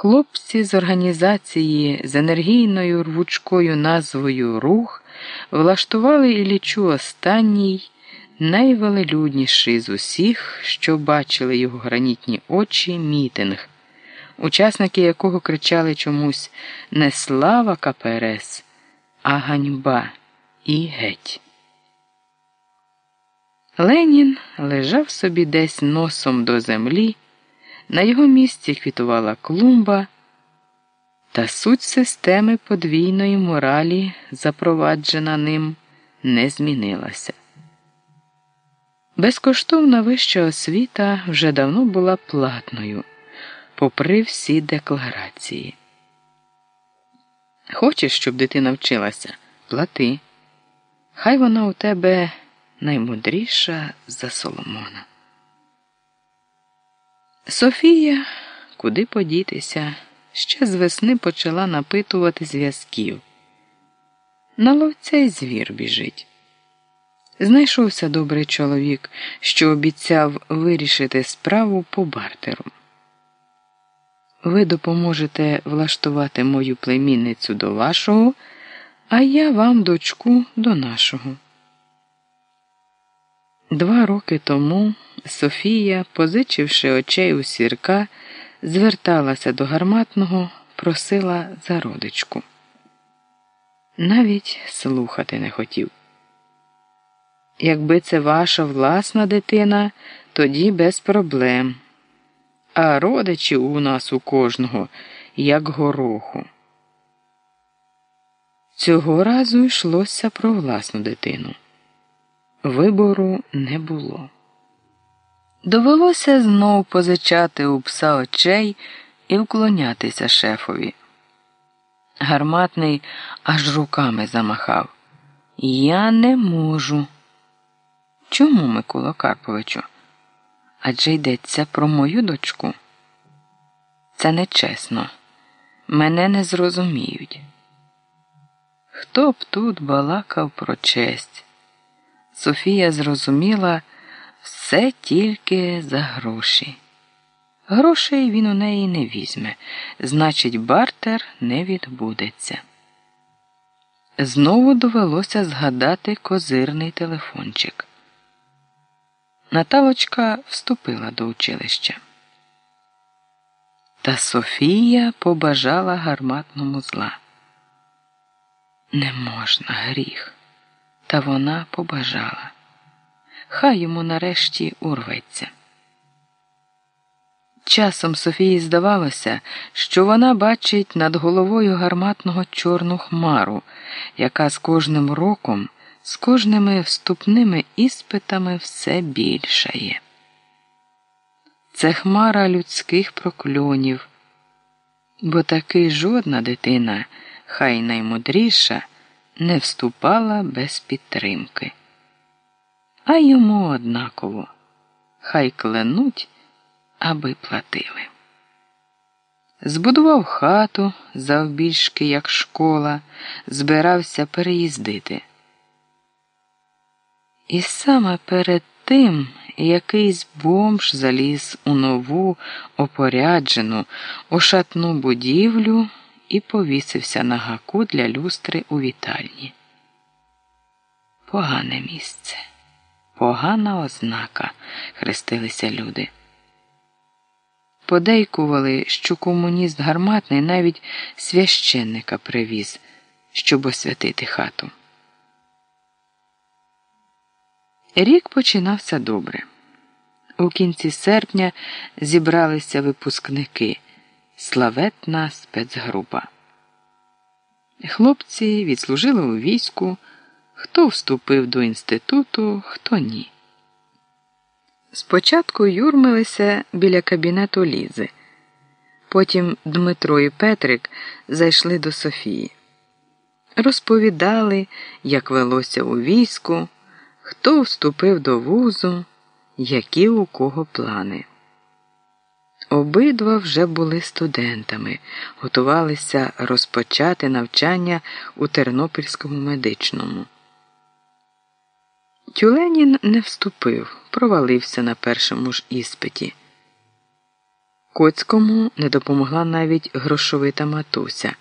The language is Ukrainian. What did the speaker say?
Хлопці з організації з енергійною рвучкою назвою Рух влаштували Іллічу останній, найвелелюдніший з усіх, що бачили його гранітні очі, мітинг, учасники якого кричали чомусь не слава КПРС, а ганьба і геть. Ленін лежав собі десь носом до землі. На його місці квітувала клумба, та суть системи подвійної моралі, запроваджена ним, не змінилася. Безкоштовна вища освіта вже давно була платною, попри всі декларації. Хочеш, щоб дитина вчилася? Плати. Хай вона у тебе наймудріша за Соломона. Софія, куди подітися, ще з весни почала напитувати зв'язків. На ловця й звір біжить. Знайшовся добрий чоловік, що обіцяв вирішити справу по бартеру. Ви допоможете влаштувати мою племінницю до вашого, а я вам дочку до нашого. Два роки тому Софія, позичивши очей у сірка, зверталася до гарматного, просила за родичку. Навіть слухати не хотів. Якби це ваша власна дитина, тоді без проблем. А родичі у нас у кожного, як гороху. Цього разу йшлося про власну дитину. Вибору не було. Довелося знов позичати у пса очей і вклонятися шефові. Гарматний аж руками замахав. Я не можу. Чому, Микола Карповичу? Адже йдеться про мою дочку. Це нечесно. Мене не зрозуміють. Хто б тут балакав про честь? Софія зрозуміла все тільки за гроші. Грошей він у неї не візьме, значить, бартер не відбудеться. Знову довелося згадати козирний телефончик. Наталочка вступила до училища. Та Софія побажала гарматному зла. Не можна гріх, та вона побажала хай йому нарешті урветься. Часом Софії здавалося, що вона бачить над головою гарматного чорну хмару, яка з кожним роком, з кожними вступними іспитами все більшає. Це хмара людських прокльонів, бо таки жодна дитина, хай наймудріша, не вступала без підтримки а йому однаково. Хай кленуть, аби платили. Збудував хату завбільшки, як школа, збирався переїздити. І саме перед тим якийсь бомж заліз у нову опоряджену, ошатну будівлю і повісився на гаку для люстри у вітальні. Погане місце. Погана ознака, хрестилися люди. Подейкували, що комуніст гарматний навіть священника привіз, щоб освятити хату. Рік починався добре. У кінці серпня зібралися випускники, славетна спецгрупа. Хлопці відслужили у війську. Хто вступив до інституту, хто ні. Спочатку юрмилися біля кабінету Лізи. Потім Дмитро і Петрик зайшли до Софії. Розповідали, як велося у війську, хто вступив до вузу, які у кого плани. Обидва вже були студентами, готувалися розпочати навчання у Тернопільському медичному. Тюленін не вступив, провалився на першому ж іспиті. Коцькому не допомогла навіть грошовита матуся.